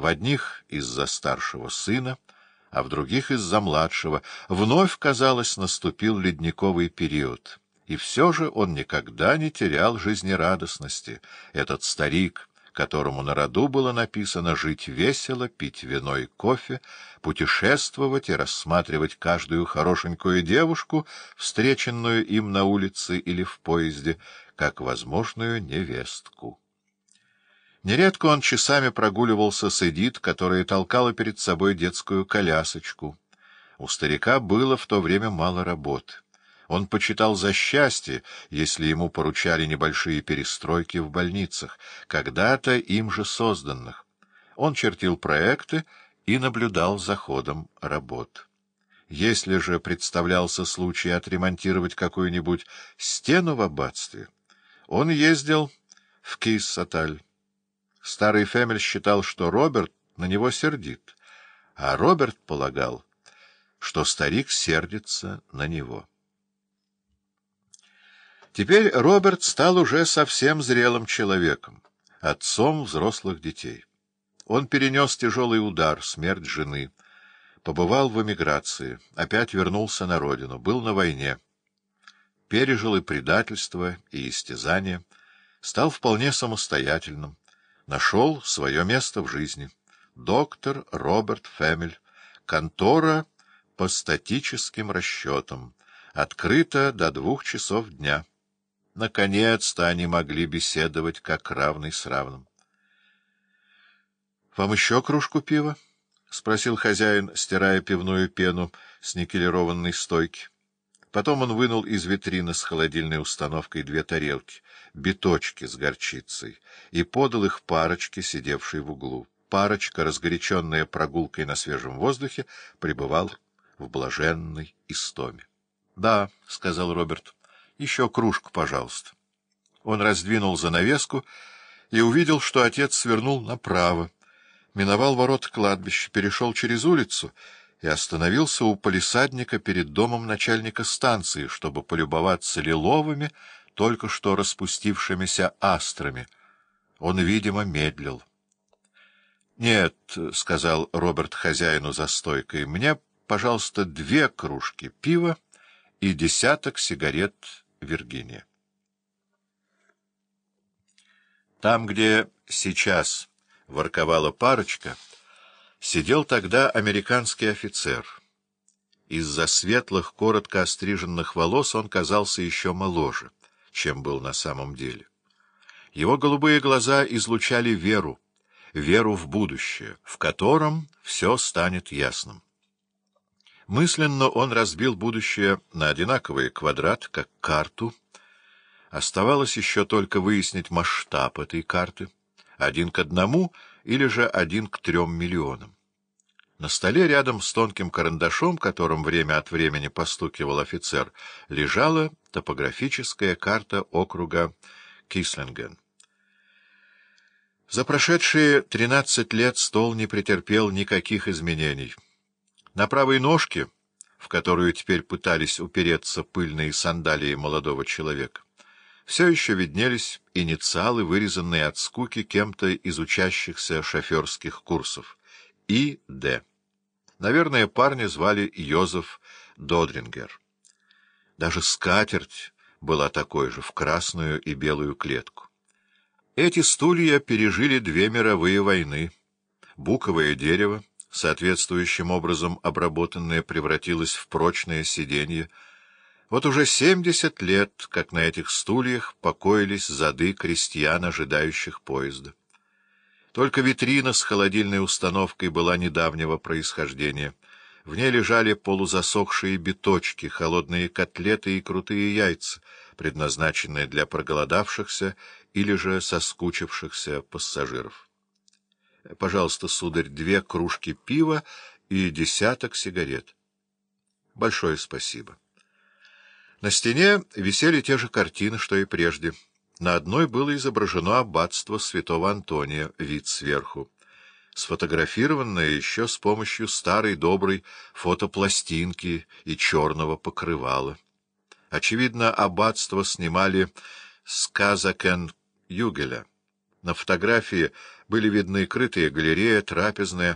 В одних из-за старшего сына, а в других из-за младшего. Вновь, казалось, наступил ледниковый период. И все же он никогда не терял жизнерадостности. Этот старик, которому на роду было написано жить весело, пить вино и кофе, путешествовать и рассматривать каждую хорошенькую девушку, встреченную им на улице или в поезде, как возможную невестку. Нередко он часами прогуливался с Эдит, которая толкала перед собой детскую колясочку. У старика было в то время мало работы. Он почитал за счастье, если ему поручали небольшие перестройки в больницах, когда-то им же созданных. Он чертил проекты и наблюдал за ходом работ. Если же представлялся случай отремонтировать какую-нибудь стену в аббатстве, он ездил в Киссаталь. Старый Фемель считал, что Роберт на него сердит, а Роберт полагал, что старик сердится на него. Теперь Роберт стал уже совсем зрелым человеком, отцом взрослых детей. Он перенес тяжелый удар, смерть жены, побывал в эмиграции, опять вернулся на родину, был на войне, пережил и предательство, и истязание, стал вполне самостоятельным, нашел свое место в жизни. Доктор Роберт Фемель, контора по статическим расчетам, открыта до двух часов дня. Наконец-то они могли беседовать как равный с равным. — Вам еще кружку пива? — спросил хозяин, стирая пивную пену с никелированной стойки. Потом он вынул из витрины с холодильной установкой две тарелки, биточки с горчицей, и подал их парочке, сидевшей в углу. Парочка, разгоряченная прогулкой на свежем воздухе, пребывал в блаженной истоме. — Да, — сказал Роберт, — еще кружку, пожалуйста. Он раздвинул занавеску и увидел, что отец свернул направо, миновал ворот кладбища, перешел через улицу — и остановился у полисадника перед домом начальника станции, чтобы полюбоваться лиловыми, только что распустившимися астрами. Он, видимо, медлил. — Нет, — сказал Роберт хозяину за стойкой, — мне, пожалуйста, две кружки пива и десяток сигарет Виргиния. Там, где сейчас ворковала парочка, — сидел тогда американский офицер. Из-за светлых, коротко остриженных волос он казался еще моложе, чем был на самом деле. Его голубые глаза излучали веру, веру в будущее, в котором все станет ясным. Мысленно он разбил будущее на одинаковые квадраты, как карту. Оставалось еще только выяснить масштаб этой карты, один к одному — или же один к трем миллионам. На столе рядом с тонким карандашом, которым время от времени постукивал офицер, лежала топографическая карта округа Кислинген. За прошедшие тринадцать лет стол не претерпел никаких изменений. На правой ножке, в которую теперь пытались упереться пыльные сандалии молодого человека, все еще виднелись инициалы, вырезанные от скуки кем-то из учащихся шоферских курсов. И. Д. Наверное, парня звали Йозеф Додрингер. Даже скатерть была такой же, в красную и белую клетку. Эти стулья пережили две мировые войны. Буковое дерево, соответствующим образом обработанное, превратилось в прочное сиденье, вот уже семьдесят лет, как на этих стульях покоились зады крестьян, ожидающих поезда. Только витрина с холодильной установкой была недавнего происхождения. В ней лежали полузасохшие биточки, холодные котлеты и крутые яйца, предназначенные для проголодавшихся или же соскучившихся пассажиров. — Пожалуйста, сударь, две кружки пива и десяток сигарет. — Большое спасибо. На стене висели те же картины, что и прежде. На одной было изображено аббатство святого Антония, вид сверху, сфотографированное еще с помощью старой доброй фотопластинки и черного покрывала. Очевидно, аббатство снимали с Казакен Югеля. На фотографии были видны крытая галерея, трапезная,